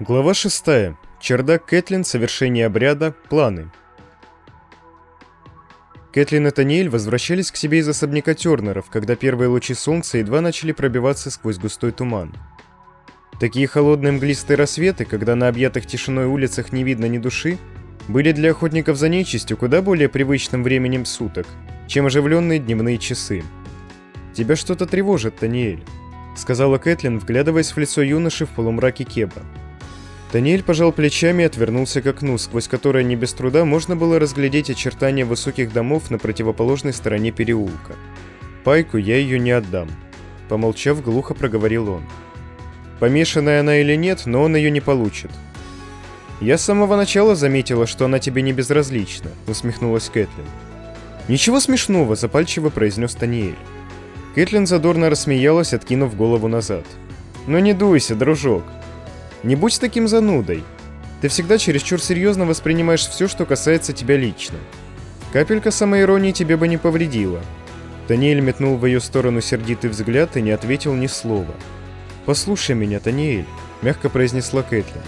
Глава 6. Чердак Кэтлин, совершение обряда, планы. Кэтлин и Таниэль возвращались к себе из особняка Тернеров, когда первые лучи солнца едва начали пробиваться сквозь густой туман. Такие холодные мглистые рассветы, когда на объятых тишиной улицах не видно ни души, были для охотников за нечистью куда более привычным временем суток, чем оживленные дневные часы. «Тебя что-то тревожит, Таниэль», — сказала Кэтлин, вглядываясь в лицо юноши в полумраке Кеба. Таниэль пожал плечами и отвернулся к окну, сквозь которое не без труда можно было разглядеть очертания высоких домов на противоположной стороне переулка. «Пайку я ее не отдам», — помолчав, глухо проговорил он. «Помешанная она или нет, но он ее не получит». «Я с самого начала заметила, что она тебе не безразлична», — усмехнулась Кэтлин. «Ничего смешного», — запальчиво произнес Таниэль. Кэтлин задорно рассмеялась, откинув голову назад. «Ну не дуйся, дружок. Не будь таким занудой. Ты всегда чересчур серьезно воспринимаешь все, что касается тебя лично. Капелька самоиронии тебе бы не повредила. Таниэль метнул в ее сторону сердитый взгляд и не ответил ни слова. «Послушай меня, Таниэль», — мягко произнесла Кэтлин.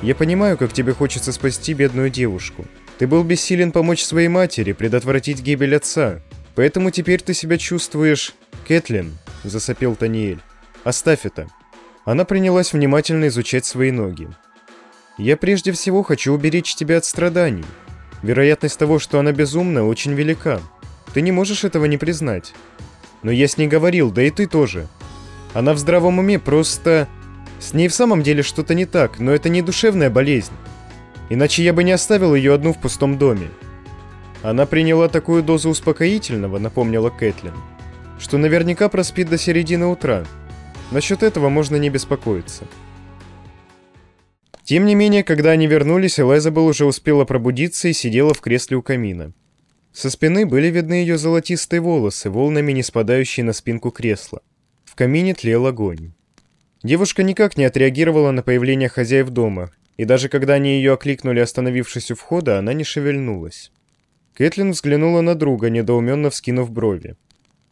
«Я понимаю, как тебе хочется спасти бедную девушку. Ты был бессилен помочь своей матери, предотвратить гибель отца. Поэтому теперь ты себя чувствуешь...» «Кэтлин», — засопел Таниэль, — «оставь это. Она принялась внимательно изучать свои ноги. «Я прежде всего хочу уберечь тебя от страданий. Вероятность того, что она безумна, очень велика. Ты не можешь этого не признать. Но я с ней говорил, да и ты тоже. Она в здравом уме, просто... С ней в самом деле что-то не так, но это не душевная болезнь. Иначе я бы не оставил ее одну в пустом доме. Она приняла такую дозу успокоительного, напомнила Кэтлин, что наверняка проспит до середины утра. Насчет этого можно не беспокоиться. Тем не менее, когда они вернулись, Элайзабел уже успела пробудиться и сидела в кресле у камина. Со спины были видны ее золотистые волосы, волнами не спадающие на спинку кресла. В камине тлел огонь. Девушка никак не отреагировала на появление хозяев дома, и даже когда они ее окликнули, остановившись у входа, она не шевельнулась. Кэтлин взглянула на друга, недоуменно вскинув брови.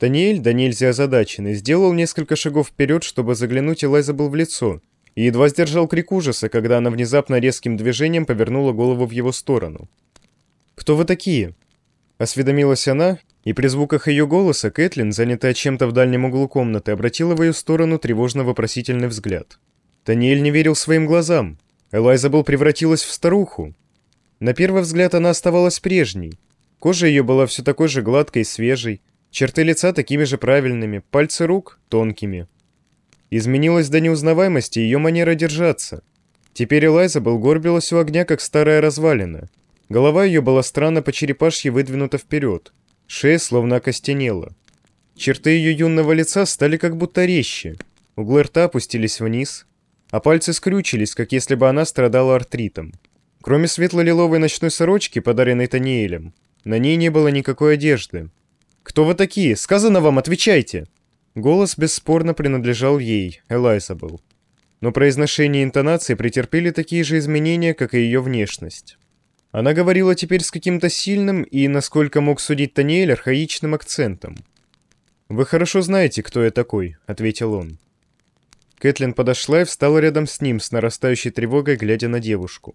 Таниэль, да нельзя озадаченный, сделал несколько шагов вперед, чтобы заглянуть Элайзабел в лицо, и едва сдержал крик ужаса, когда она внезапно резким движением повернула голову в его сторону. «Кто вы такие?» Осведомилась она, и при звуках ее голоса Кэтлин, занятая чем-то в дальнем углу комнаты, обратила в ее сторону тревожно-вопросительный взгляд. Таниэль не верил своим глазам. Элайзабел превратилась в старуху. На первый взгляд она оставалась прежней. Кожа ее была все такой же гладкой и свежей, Черты лица такими же правильными, пальцы рук тонкими. Изменилась до неузнаваемости ее манера держаться. Теперь Элайза был горбилась у огня, как старая развалина. Голова ее была странно по черепашье выдвинута вперед. Шея словно окостенела. Черты ее юного лица стали как будто резче. Углы рта опустились вниз, а пальцы скрючились, как если бы она страдала артритом. Кроме светло-лиловой ночной сорочки, подаренной Таниэлем, на ней не было никакой одежды. «Кто вы такие? Сказано вам, отвечайте!» Голос бесспорно принадлежал ей, Элайзабел. Но произношение и интонации претерпели такие же изменения, как и ее внешность. Она говорила теперь с каким-то сильным и, насколько мог судить Таниэль, архаичным акцентом. «Вы хорошо знаете, кто я такой», — ответил он. Кэтлин подошла и встала рядом с ним, с нарастающей тревогой, глядя на девушку.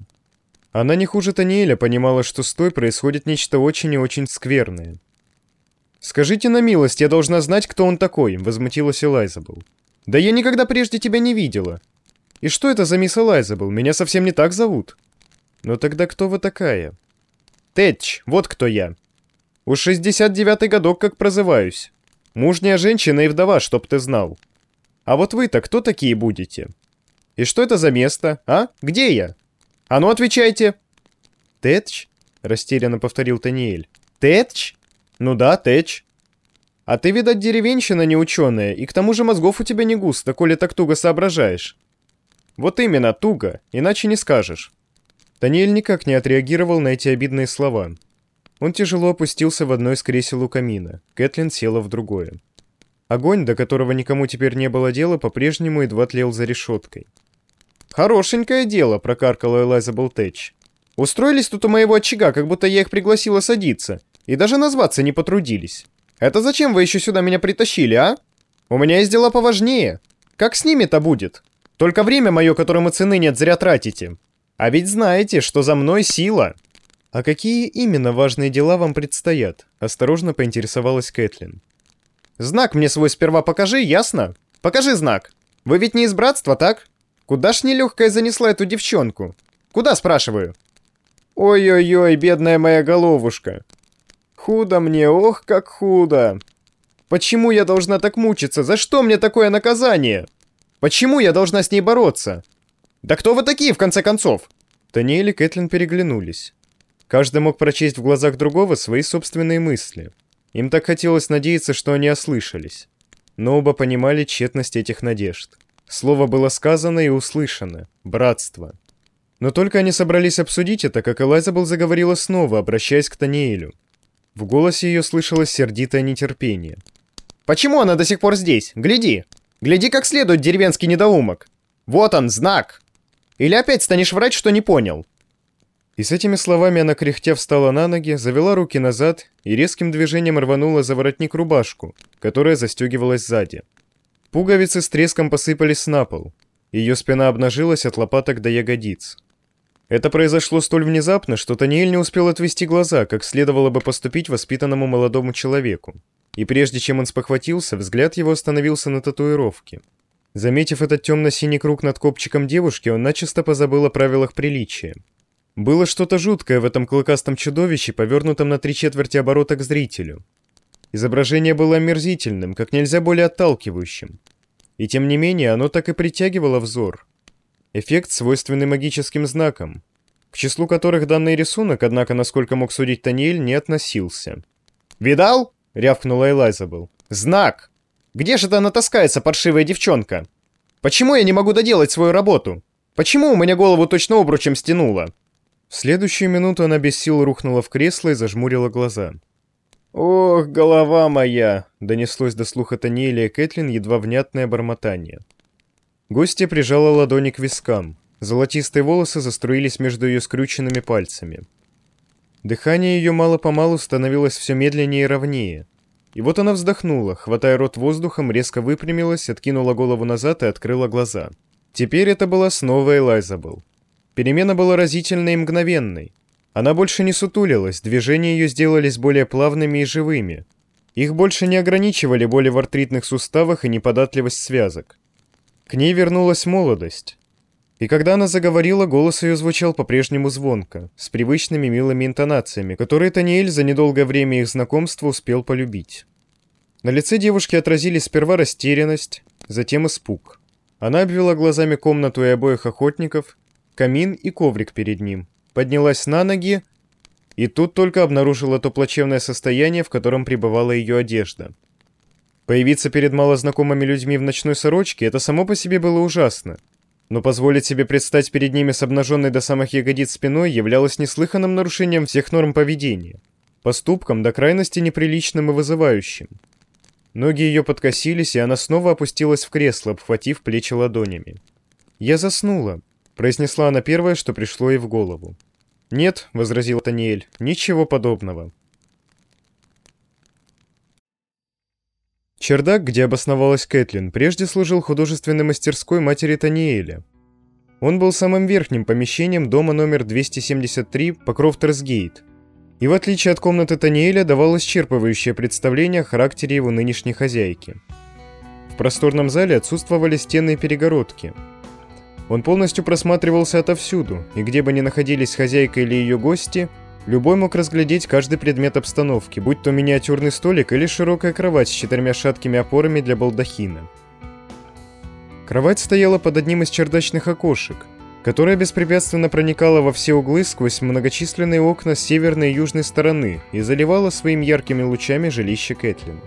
Она не хуже Таниэля понимала, что с той происходит нечто очень и очень скверное. «Скажите на милость, я должна знать, кто он такой», — возмутилась Элайзабел. «Да я никогда прежде тебя не видела». «И что это за мисс Элайзабел? Меня совсем не так зовут». «Ну тогда кто вы такая?» «Тэтч, вот кто я. Уж 69-й годок как прозываюсь. Мужняя женщина и вдова, чтоб ты знал. А вот вы-то кто такие будете? И что это за место, а? Где я? А ну отвечайте!» «Тэтч?» — растерянно повторил Таниэль. «Тэтч?» «Ну да, Тэч. А ты, видать, деревенщина не ученая, и к тому же мозгов у тебя не густо, коли так туго соображаешь». «Вот именно, туго, иначе не скажешь». Даниэль никак не отреагировал на эти обидные слова. Он тяжело опустился в одно из кресел у камина. Кэтлин села в другое. Огонь, до которого никому теперь не было дела, по-прежнему едва тлел за решеткой. «Хорошенькое дело», — прокаркала Элайзабел Тэтч. «Устроились тут у моего очага, как будто я их пригласила садиться. И даже назваться не потрудились. Это зачем вы еще сюда меня притащили, а? У меня есть дела поважнее. Как с ними-то будет? Только время мое, которому цены нет, зря тратите. А ведь знаете, что за мной сила. А какие именно важные дела вам предстоят? Осторожно поинтересовалась Кэтлин. Знак мне свой сперва покажи, ясно? Покажи знак. Вы ведь не из братства, так? Куда ж нелегкая занесла эту девчонку? Куда, спрашиваю? Ой-ой-ой, бедная моя головушка. Худо мне, ох, как худо. Почему я должна так мучиться? За что мне такое наказание? Почему я должна с ней бороться? Да кто вы такие, в конце концов? Таниэль и Кэтлин переглянулись. Каждый мог прочесть в глазах другого свои собственные мысли. Им так хотелось надеяться, что они ослышались. Но оба понимали тщетность этих надежд. Слово было сказано и услышано. Братство. Но только они собрались обсудить это, как Элайзабел заговорила снова, обращаясь к Таниэлю. В голосе ее слышалось сердитое нетерпение. «Почему она до сих пор здесь? Гляди! Гляди как следует, деревенский недоумок! Вот он, знак! Или опять станешь врать, что не понял?» И с этими словами она кряхтя встала на ноги, завела руки назад и резким движением рванула за воротник рубашку, которая застегивалась сзади. Пуговицы с треском посыпались на пол. Ее спина обнажилась от лопаток до ягодиц. Это произошло столь внезапно, что Таниэль не успел отвести глаза, как следовало бы поступить воспитанному молодому человеку. И прежде чем он спохватился, взгляд его остановился на татуировке. Заметив этот темно-синий круг над копчиком девушки, он начисто позабыл о правилах приличия. Было что-то жуткое в этом клыкастом чудовище, повернутом на три четверти оборота к зрителю. Изображение было омерзительным, как нельзя более отталкивающим. И тем не менее, оно так и притягивало взор. Эффект, свойственный магическим знакам, к числу которых данный рисунок, однако, насколько мог судить Таниэль, не относился. «Видал?» — рявкнула Элайзабел. «Знак! Где же она таскается, паршивая девчонка? Почему я не могу доделать свою работу? Почему у меня голову точно обручем стянуло?» В следующую минуту она без сил рухнула в кресло и зажмурила глаза. «Ох, голова моя!» — донеслось до слуха Таниэля и Кэтлин едва внятное бормотание. Гостья прижала ладони к вискам. Золотистые волосы заструились между ее скрюченными пальцами. Дыхание ее мало-помалу становилось все медленнее и ровнее. И вот она вздохнула, хватая рот воздухом, резко выпрямилась, откинула голову назад и открыла глаза. Теперь это была снова Элайзабел. Перемена была разительной и мгновенной. Она больше не сутулилась, движения ее сделались более плавными и живыми. Их больше не ограничивали боли в артритных суставах и неподатливость связок. К ней вернулась молодость. И когда она заговорила, голос ее звучал по-прежнему звонко, с привычными милыми интонациями, которые Таниэль за недолгое время их знакомства успел полюбить. На лице девушки отразились сперва растерянность, затем испуг. Она обвела глазами комнату и обоих охотников, камин и коврик перед ним, поднялась на ноги и тут только обнаружила то плачевное состояние, в котором пребывала ее одежда. Появиться перед малознакомыми людьми в ночной сорочке – это само по себе было ужасно. Но позволить себе предстать перед ними с обнаженной до самых ягодиц спиной являлось неслыханным нарушением всех норм поведения, поступком до крайности неприличным и вызывающим. Ноги ее подкосились, и она снова опустилась в кресло, обхватив плечи ладонями. «Я заснула», — произнесла она первое, что пришло ей в голову. «Нет», — возразил Таниэль, — «ничего подобного». Чердак, где обосновалась Кэтлин, прежде служил художественной мастерской матери Таниэля. Он был самым верхним помещением дома номер 273 по Крофтерсгейт. И в отличие от комнаты Таниэля давал исчерпывающее представление о характере его нынешней хозяйки. В просторном зале отсутствовали стены и перегородки – он полностью просматривался отовсюду, и где бы ни находились хозяйка или ее гости, любой мог разглядеть каждый предмет обстановки, будь то миниатюрный столик или широкая кровать с четырьмя шаткими опорами для балдахина. Кровать стояла под одним из чердачных окошек, которое беспрепятственно проникало во все углы сквозь многочисленные окна с северной и южной стороны и заливало своими яркими лучами жилище Кэтлин.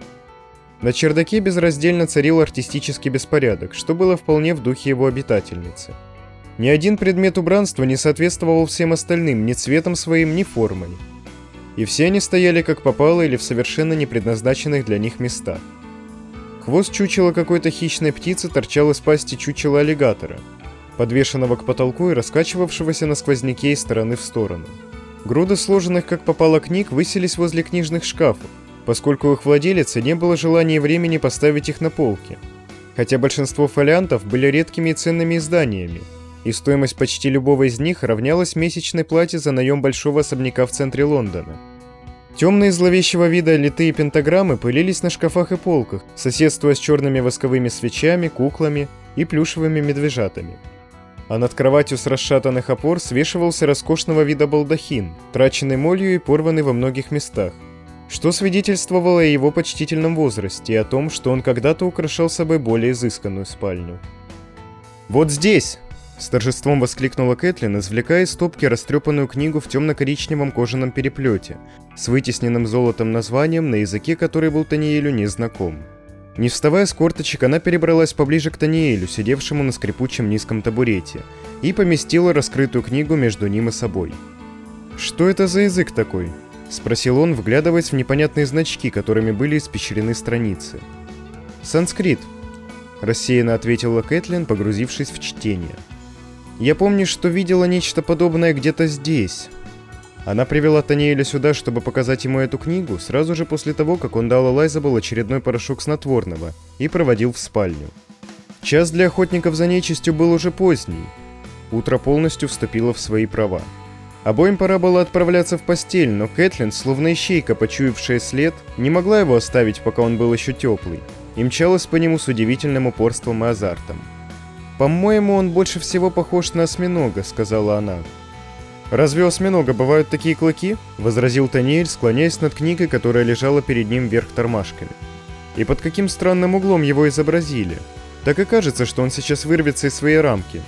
На чердаке безраздельно царил артистический беспорядок, что было вполне в духе его обитательницы. Ни один предмет убранства не соответствовал всем остальным ни цветом своим, ни формой. И все они стояли как попало или в совершенно непредназначенных для них местах. Хвост чучела какой-то хищной птицы торчал из пасти чучела аллигатора, подвешенного к потолку и раскачивавшегося на сквозняке из стороны в сторону. Груды сложенных как попало книг высились возле книжных шкафов, поскольку их владелицы не было желания и времени поставить их на полки. хотя большинство фолиантов были редкими и ценными изданиями, и стоимость почти любого из них равнялась месячной плате за наем большого особняка в центре Лондона. Темные зловещего вида литые пентаграммы пылились на шкафах и полках, соседствуя с черными восковыми свечами, куклами и плюшевыми медвежатами. А над кроватью с расшатанных опор свешивался роскошного вида балдахин, траченный молью и порванный во многих местах, что свидетельствовало о его почтительном возрасте и о том, что он когда-то украшал собой более изысканную спальню. «Вот здесь!» С торжеством воскликнула Кэтлин, извлекая из стопки растрепанную книгу в темно-коричневом кожаном переплете, с вытесненным золотом названием, на языке который был Таниэлю незнаком. Не вставая с корточек, она перебралась поближе к Таниэлю, сидевшему на скрипучем низком табурете, и поместила раскрытую книгу между ним и собой. «Что это за язык такой?» — спросил он, вглядываясь в непонятные значки, которыми были испещрены страницы. «Санскрит», — рассеянно ответила Кэтлин, погрузившись в чтение. — я помню, что видела нечто подобное где-то здесь. Она привела Таниэля сюда, чтобы показать ему эту книгу, сразу же после того, как он дал Элайзабел очередной порошок снотворного и проводил в спальню. Час для охотников за нечистью был уже поздний. Утро полностью вступило в свои права. Обоим пора было отправляться в постель, но Кэтлин, словно ищейка, почуявшая след, не могла его оставить, пока он был еще теплый, и мчалась по нему с удивительным упорством и азартом. «По-моему, он больше всего похож на осьминога», — сказала она. «Разве у осьминога бывают такие клыки?» — возразил Таниэль, склоняясь над книгой, которая лежала перед ним вверх тормашками. «И под каким странным углом его изобразили? Так и кажется, что он сейчас вырвется из своей рамки».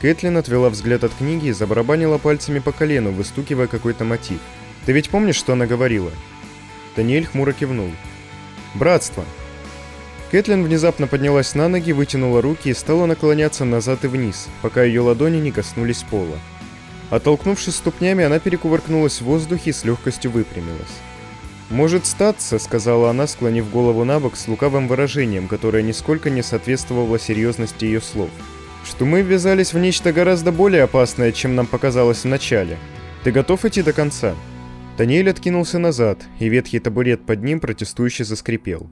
Кэтлин отвела взгляд от книги и забарабанила пальцами по колену, выстукивая какой-то мотив. «Ты ведь помнишь, что она говорила?» Таниэль хмуро кивнул. «Братство», Кэтлин внезапно поднялась на ноги, вытянула руки и стала наклоняться назад и вниз, пока ее ладони не коснулись пола. Оттолкнувшись ступнями, она перекувыркнулась в воздухе и с легкостью выпрямилась. «Может статься», — сказала она, склонив голову на бок с лукавым выражением, которое нисколько не соответствовало серьезности ее слов, «что мы ввязались в нечто гораздо более опасное, чем нам показалось вначале. Ты готов идти до конца?» Таниэль откинулся назад, и ветхий табурет под ним протестующе заскрипел.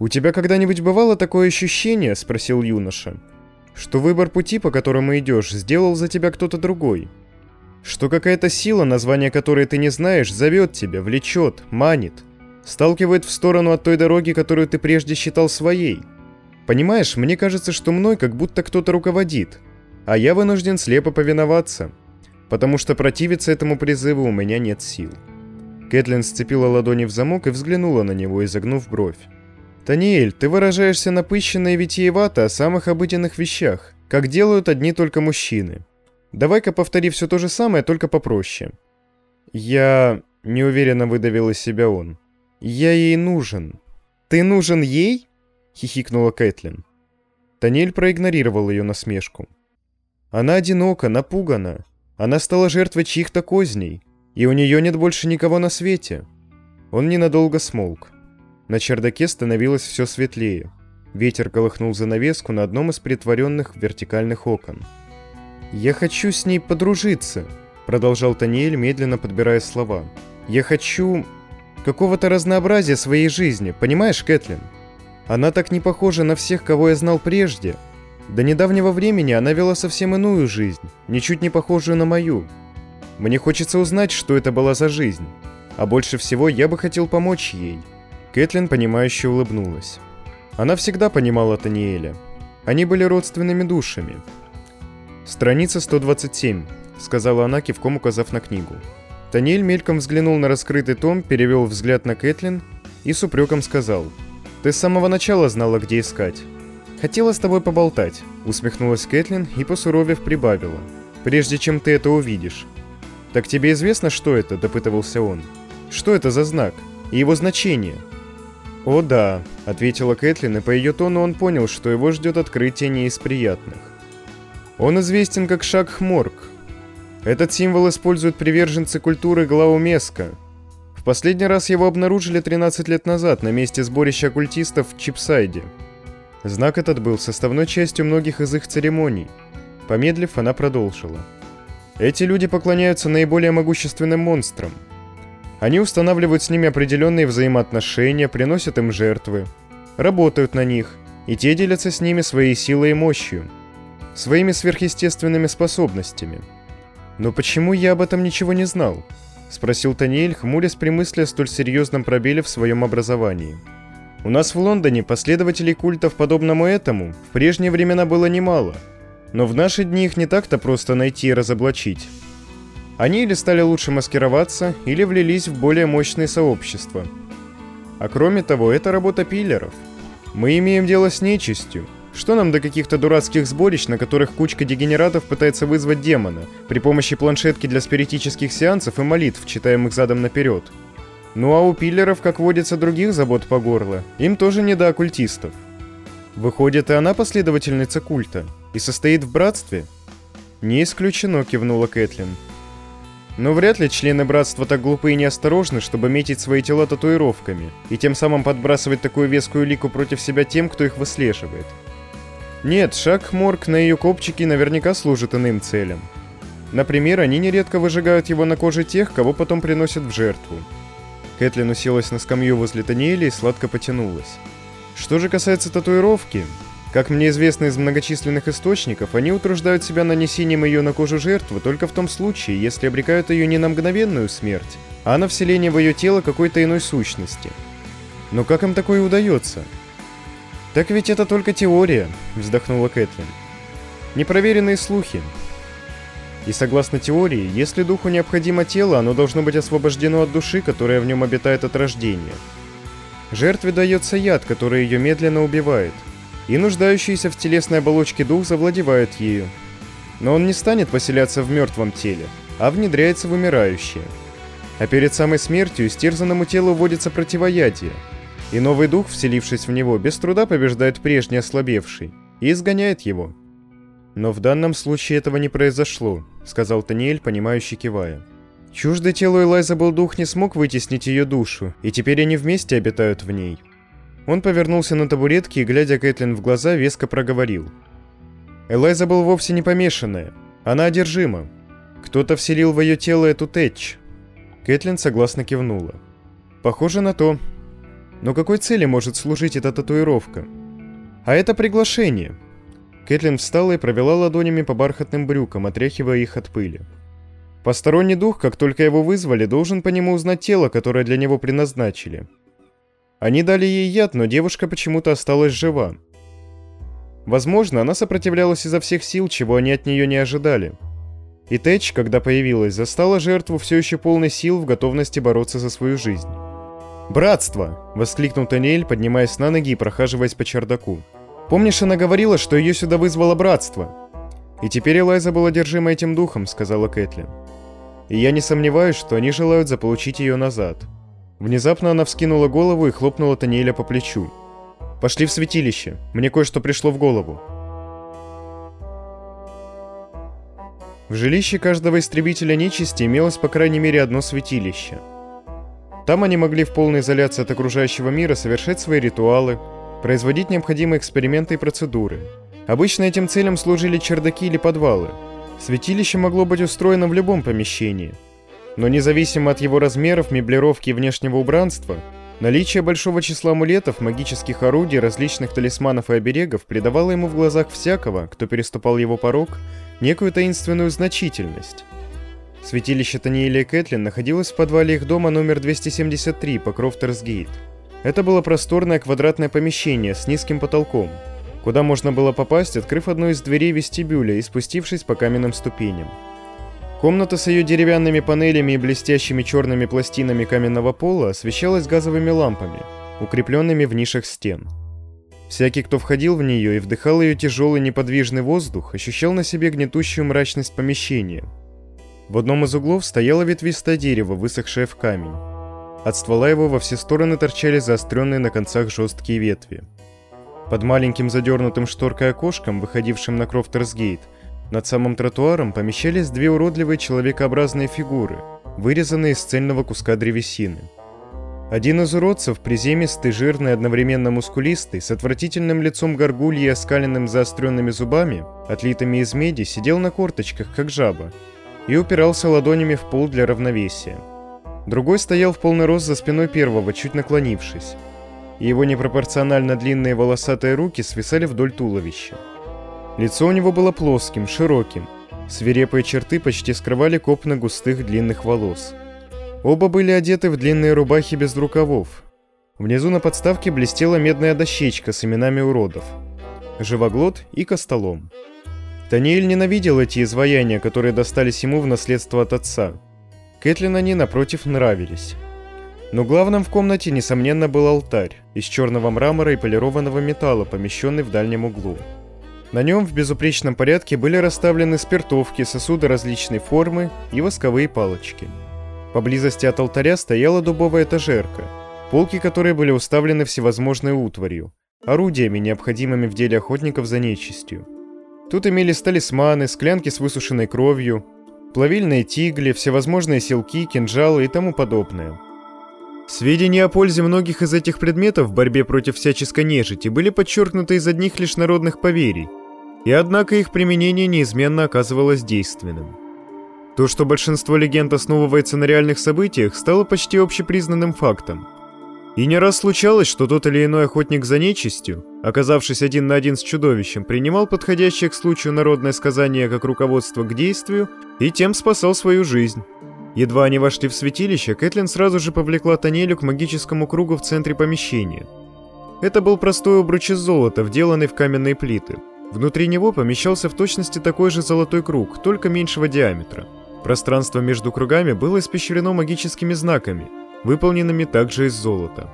«У тебя когда-нибудь бывало такое ощущение?» – спросил юноша. «Что выбор пути, по которому идешь, сделал за тебя кто-то другой. Что какая-то сила, название которой ты не знаешь, зовет тебя, влечет, манит, сталкивает в сторону от той дороги, которую ты прежде считал своей. Понимаешь, мне кажется, что мной как будто кто-то руководит, а я вынужден слепо повиноваться, потому что противиться этому призыву у меня нет сил». Кэтлин сцепила ладони в замок и взглянула на него, изогнув бровь. «Таниэль, ты выражаешься напыщенно и витиевато о самых обыденных вещах, как делают одни только мужчины. Давай-ка повтори все то же самое, только попроще». «Я...» — неуверенно выдавил из себя он. «Я ей нужен». «Ты нужен ей?» — хихикнула Кэтлин. Таниэль проигнорировал ее насмешку. Она одинока, напугана. Она стала жертвой чьих-то козней, и у нее нет больше никого на свете. Он ненадолго смолк. На чердаке становилось все светлее. Ветер колыхнул занавеску на одном из притворенных вертикальных окон. «Я хочу с ней подружиться», — продолжал Таниэль, медленно подбирая слова. «Я хочу какого-то разнообразия своей жизни, понимаешь, Кэтлин? Она так не похожа на всех, кого я знал прежде. До недавнего времени она вела совсем иную жизнь, ничуть не похожую на мою. Мне хочется узнать, что это была за жизнь. А больше всего я бы хотел помочь ей». Кэтлин, понимающе улыбнулась. Она всегда понимала Таниэля. Они были родственными душами. «Страница 127», — сказала она, кивком указав на книгу. Таниэль мельком взглянул на раскрытый том, перевел взгляд на Кэтлин и с упреком сказал. «Ты с самого начала знала, где искать». «Хотела с тобой поболтать», — усмехнулась Кэтлин и, посуровев, прибавила. «Прежде чем ты это увидишь». «Так тебе известно, что это?» — допытывался он. «Что это за знак? И его значение?» «О да», — ответила Кэтлин, и по ее тону он понял, что его ждет открытие не из приятных. Он известен как шаг Хморг. Этот символ используют приверженцы культуры Глаумеска. В последний раз его обнаружили 13 лет назад на месте сборища оккультистов в Чипсайде. Знак этот был составной частью многих из их церемоний. Помедлив, она продолжила. Эти люди поклоняются наиболее могущественным монстрам — они устанавливают с ними определенные взаимоотношения, приносят им жертвы, работают на них и те делятся с ними своей силой и мощью, своими сверхъестественными способностями. Но почему я об этом ничего не знал? Спросил Таниэль, хмурясь при мысли о столь серьезном пробеле в своем образовании. У нас в Лондоне последователей культов, подобному этому, в прежние времена было немало, но в наши дни их не так-то просто найти и разоблачить. Они или стали лучше маскироваться, или влились в более мощные сообщества. А кроме того, это работа пиллеров. Мы имеем дело с нечистью. Что нам до каких-то дурацких сборищ, на которых кучка дегенератов пытается вызвать демона при помощи планшетки для спиритических сеансов и молитв, читаемых задом наперед? Ну а у пиллеров, как водится, других забот по горло. Им тоже не до оккультистов. Выходит, и она последовательница культа. И состоит в братстве? Не исключено, кивнула Кэтлин. Но вряд ли члены братства так глупы и неосторожны, чтобы метить свои тела татуировками, и тем самым подбрасывать такую вескую лику против себя тем, кто их выслеживает. Нет, шаг Морг на ее копчике наверняка служит иным целям. Например, они нередко выжигают его на коже тех, кого потом приносят в жертву. Кэтлин уселась на скамью возле Таниэля и сладко потянулась. Что же касается татуировки, как мне известно из многочисленных источников, они утруждают себя нанесением ее на кожу жертвы только в том случае, если обрекают ее не на мгновенную смерть, а на вселение в ее тело какой-то иной сущности. Но как им такое удается? Так ведь это только теория, вздохнула Кэтлин. Непроверенные слухи, и согласно теории, если духу необходимо тело, оно должно быть освобождено от души, которая в нем обитает от рождения. Жертве дается яд, который ее медленно убивает, и нуждающийся в телесной оболочке дух завладевает ею. Но он не станет поселяться в мертвом теле, а внедряется в умирающее. А перед самой смертью истерзанному телу вводится противоядие, и новый дух, вселившись в него, без труда побеждает прежний ослабевший и изгоняет его. Но в данном случае этого не произошло, сказал Таниэль, понимающий кивая. Чуждый телу Элайза был дух не смог вытеснить ее душу, и теперь они вместе обитают в ней. Он повернулся на табуретке и, глядя Кэтлин в глаза, веско проговорил. Элайза был вовсе не помешанная. Она одержима. Кто-то вселил в ее тело эту тэтч. Кэтлин согласно кивнула. Похоже на то. Но какой цели может служить эта татуировка? А это приглашение. Кэтлин встала и провела ладонями по бархатным брюкам, отряхивая их от пыли. Посторонний дух, как только его вызвали, должен по нему узнать тело, которое для него предназначили. Они дали ей яд, но девушка почему-то осталась жива. Возможно, она сопротивлялась изо всех сил, чего они от нее не ожидали. И Тэч, когда появилась, застала жертву все еще полной сил в готовности бороться за свою жизнь. «Братство!» — воскликнул Таниэль, поднимаясь на ноги и прохаживаясь по чердаку. Помнишь, она говорила, что ее сюда вызвало братство? И теперь Элайза была одержима этим духом, сказала Кэтлин. И я не сомневаюсь, что они желают заполучить ее назад. Внезапно она вскинула голову и хлопнула Таниэля по плечу. «Пошли в святилище. Мне кое-что пришло в голову». В жилище каждого истребителя нечисти имелось по крайней мере одно святилище. Там они могли в полной изоляции от окружающего мира совершать свои ритуалы, производить необходимые эксперименты и процедуры. Обычно этим целям служили чердаки или подвалы. Святилище могло быть устроено в любом помещении. Но независимо от его размеров, меблировки и внешнего убранства, наличие большого числа амулетов, магических орудий, различных талисманов и оберегов придавало ему в глазах всякого, кто переступал его порог, некую таинственную значительность. Святилище Таниэля и Кэтлин находилось в подвале их дома номер 273 по Крофтерсгейт. Это было просторное квадратное помещение с низким потолком, куда можно было попасть, открыв одну из дверей вестибюля и спустившись по каменным ступеням. Комната с ее деревянными панелями и блестящими черными пластинами каменного пола освещалась газовыми лампами, укрепленными в нишах стен. Всякий, кто входил в нее и вдыхал ее тяжелый неподвижный воздух, ощущал на себе гнетущую мрачность помещения. В одном из углов стояло ветвистое дерево, высохшее в камень. От ствола его во все стороны торчали заостренные на концах жесткие ветви. Под маленьким задернутым шторкой окошком, выходившим на Крофтерсгейт, над самым тротуаром помещались две уродливые человекообразные фигуры, вырезанные из цельного куска древесины. Один из уродцев, приземистый, жирный, одновременно мускулистый, с отвратительным лицом горгульи и оскаленным заостренными зубами, отлитыми из меди, сидел на корточках, как жаба, и упирался ладонями в пол для равновесия. Другой стоял в полный рост за спиной первого, чуть наклонившись. и его непропорционально длинные волосатые руки свисали вдоль туловища. Лицо у него было плоским, широким. Свирепые черты почти скрывали копны густых длинных волос. Оба были одеты в длинные рубахи без рукавов. Внизу на подставке блестела медная дощечка с именами уродов. Живоглот и Костолом. Таниэль ненавидел эти изваяния, которые достались ему в наследство от отца. Кэтлин они, напротив, нравились. Но главным в комнате, несомненно, был алтарь из черного мрамора и полированного металла, помещенный в дальнем углу. На нем в безупречном порядке были расставлены спиртовки, сосуды различной формы и восковые палочки. Поблизости от алтаря стояла дубовая этажерка, полки которой были уставлены всевозможной утварью, орудиями, необходимыми в деле охотников за нечистью. Тут имелись талисманы, склянки с высушенной кровью, плавильные тигли, всевозможные селки, кинжалы и тому подобное. Сведения о пользе многих из этих предметов в борьбе против всяческой нежити были подчеркнуты из одних лишь народных поверий, и однако их применение неизменно оказывалось действенным. То, что большинство легенд основывается на реальных событиях, стало почти общепризнанным фактом – и не раз случалось, что тот или иной охотник за нечистью, оказавшись один на один с чудовищем, принимал подходящее к случаю народное сказание как руководство к действию и тем спасал свою жизнь. Едва они вошли в святилище, Кэтлин сразу же повлекла Танелю к магическому кругу в центре помещения. Это был простой обруч из золота, вделанный в каменные плиты. Внутри него помещался в точности такой же золотой круг, только меньшего диаметра. Пространство между кругами было испещрено магическими знаками – выполненными также из золота.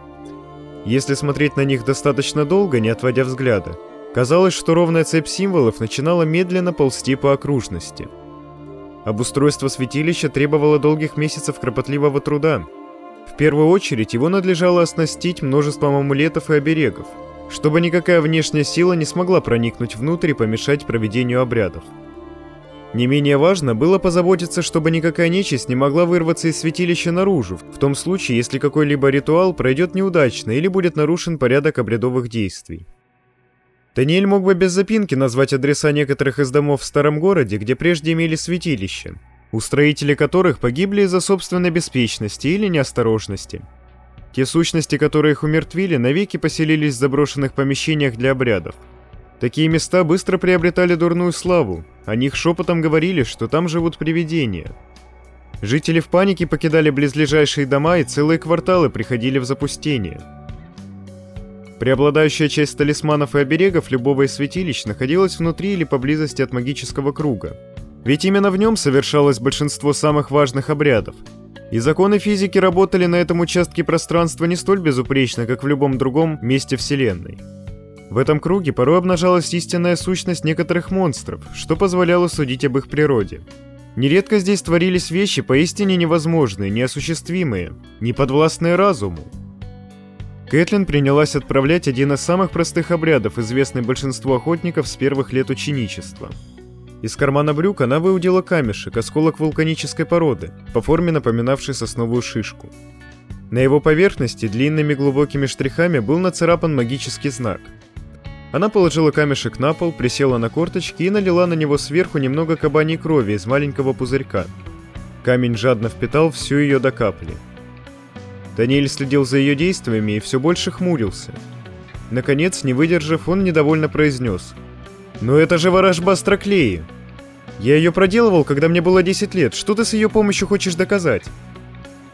Если смотреть на них достаточно долго, не отводя взгляда, казалось, что ровная цепь символов начинала медленно ползти по окружности. Обустройство святилища требовало долгих месяцев кропотливого труда. В первую очередь его надлежало оснастить множеством амулетов и оберегов, чтобы никакая внешняя сила не смогла проникнуть внутрь и помешать проведению обрядов. Не менее важно было позаботиться, чтобы никакая нечисть не могла вырваться из святилища наружу, в том случае, если какой-либо ритуал пройдет неудачно или будет нарушен порядок обрядовых действий. Таниэль мог бы без запинки назвать адреса некоторых из домов в старом городе, где прежде имели святилища, устроители которых погибли из-за собственной беспечности или неосторожности. Те сущности, которые их умертвили, навеки поселились в заброшенных помещениях для обрядов – Такие места быстро приобретали дурную славу. О них шепотом говорили, что там живут привидения. Жители в панике покидали близлежащие дома и целые кварталы приходили в запустение. Преобладающая часть талисманов и оберегов любого из святилищ находилась внутри или поблизости от магического круга. Ведь именно в нем совершалось большинство самых важных обрядов. И законы физики работали на этом участке пространства не столь безупречно, как в любом другом месте Вселенной. В этом круге порой обнажалась истинная сущность некоторых монстров, что позволяло судить об их природе. Нередко здесь творились вещи поистине невозможные, неосуществимые, неподвластные разуму. Кэтлин принялась отправлять один из самых простых обрядов, известный большинству охотников с первых лет ученичества. Из кармана брюк она выудила камешек, осколок вулканической породы, по форме напоминавший сосновую шишку. На его поверхности длинными глубокими штрихами был нацарапан магический знак – она положила камешек на пол, присела на корточки и налила на него сверху немного кабаней крови из маленького пузырька. Камень жадно впитал всю ее до капли. Даниэль следил за ее действиями и все больше хмурился. Наконец, не выдержав, он недовольно произнес. «Но это же ворожба Строклеи! Я ее проделывал, когда мне было 10 лет. Что ты с ее помощью хочешь доказать?»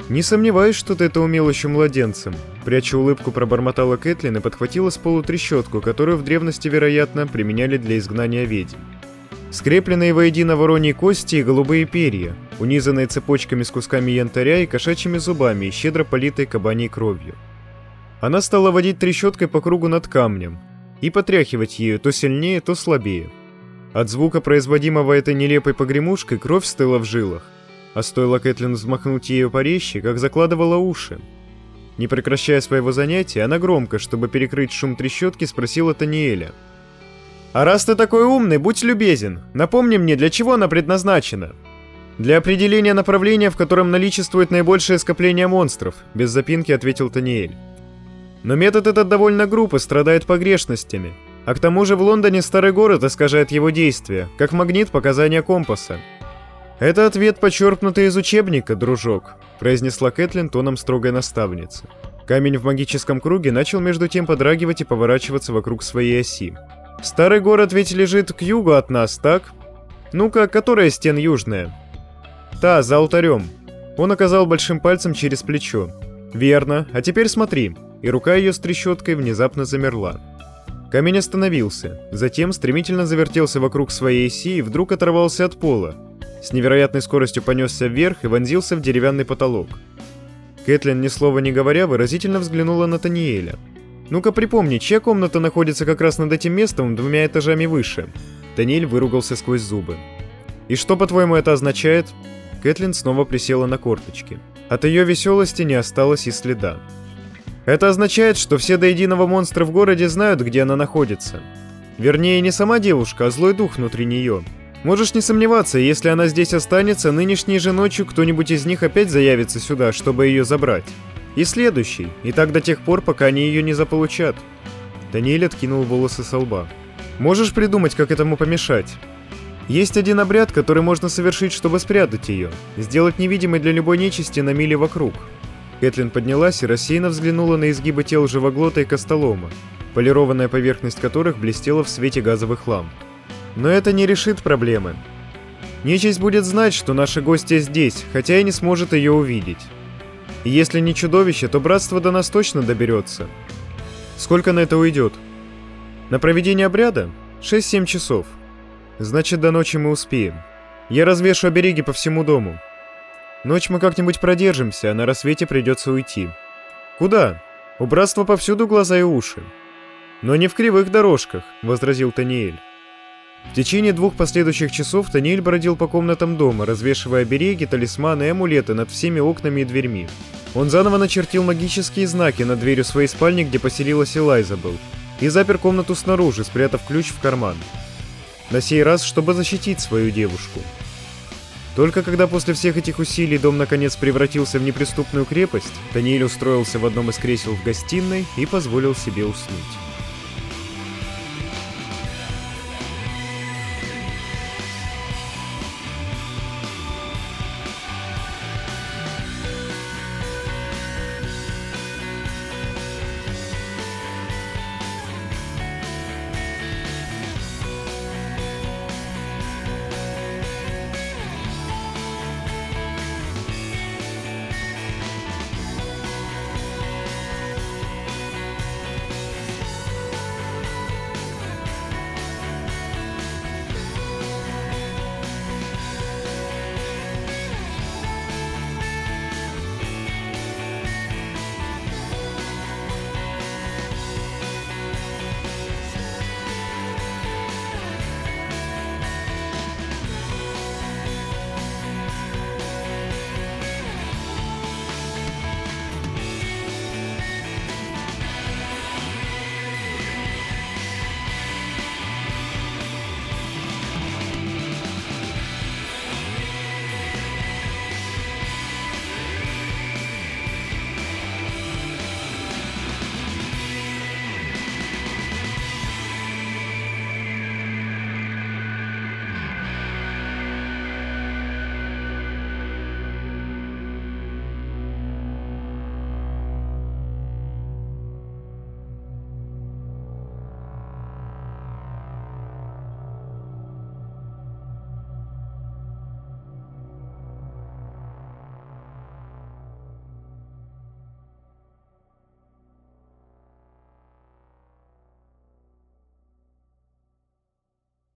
«Не сомневаюсь, что ты это умел еще младенцем», — пряча улыбку пробормотала Кэтлин и подхватила с полу трещотку, которую в древности, вероятно, применяли для изгнания ведьм. Скрепленные воедино вороньи кости и голубые перья, унизанные цепочками с кусками янтаря и кошачьими зубами и щедро политой кабаней кровью. Она стала водить трещоткой по кругу над камнем и потряхивать ею то сильнее, то слабее. От звука, производимого этой нелепой погремушкой, кровь стыла в жилах, а стоило Кэтлин взмахнуть ею по резче, как закладывала уши. Не прекращая своего занятия, она громко, чтобы перекрыть шум трещотки, спросила Таниэля. «А раз ты такой умный, будь любезен, напомни мне, для чего она предназначена?» «Для определения направления, в котором наличествует наибольшее скопление монстров», без запинки ответил Таниэль. «Но метод этот довольно груб и страдает погрешностями. А к тому же в Лондоне старый город искажает его действия, как магнит показания компаса. «Это ответ, почерпнутый из учебника, дружок», — произнесла Кэтлин тоном строгой наставницы. Камень в магическом круге начал между тем подрагивать и поворачиваться вокруг своей оси. Старый город ведь лежит к югу от нас, так? Ну-ка, которая стен южная? Та, за алтарем. Он оказал большим пальцем через плечо. Верно, а теперь смотри. И рука ее с трещоткой внезапно замерла. Камень остановился, затем стремительно завертелся вокруг своей оси и вдруг оторвался от пола. С невероятной скоростью понесся вверх и вонзился в деревянный потолок. Кэтлин, ни слова не говоря, выразительно взглянула на Таниэля. «Ну-ка припомни, чья комната находится как раз над этим местом двумя этажами выше?» Таниэль выругался сквозь зубы. «И что, по-твоему, это означает?» Кэтлин снова присела на корточки. От ее веселости не осталось и следа. Это означает, что все до единого монстры в городе знают, где она находится. Вернее, не сама девушка, а злой дух внутри нее. Можешь не сомневаться, если она здесь останется, нынешней же ночью кто-нибудь из них опять заявится сюда, чтобы ее забрать. И следующий, и так до тех пор, пока они ее не заполучат. Даниэль откинул волосы со лба. Можешь придумать, как этому помешать? Есть один обряд, который можно совершить, чтобы спрятать ее. Сделать невидимой для любой нечисти на миле вокруг. Кэтлин поднялась и рассеянно взглянула на изгибы тел живоглота и костолома, полированная поверхность которых блестела в свете газовых ламп. Но это не решит проблемы. Нечисть будет знать, что наши гости здесь, хотя и не сможет ее увидеть. И если не чудовище, то братство до нас точно доберется. Сколько на это уйдет? На проведение обряда? 6-7 часов. Значит, до ночи мы успеем. Я развешу обереги по всему дому. Ночь мы как-нибудь продержимся, а на рассвете придется уйти. Куда? У братства повсюду глаза и уши. Но не в кривых дорожках, возразил Таниэль. В течение двух последующих часов Таниэль бродил по комнатам дома, развешивая береги, талисманы и амулеты над всеми окнами и дверьми. Он заново начертил магические знаки над дверью своей спальни, где поселилась Элайзабел, и запер комнату снаружи, спрятав ключ в карман. На сей раз, чтобы защитить свою девушку. Только когда после всех этих усилий дом наконец превратился в неприступную крепость, Таниэль устроился в одном из кресел в гостиной и позволил себе уснуть.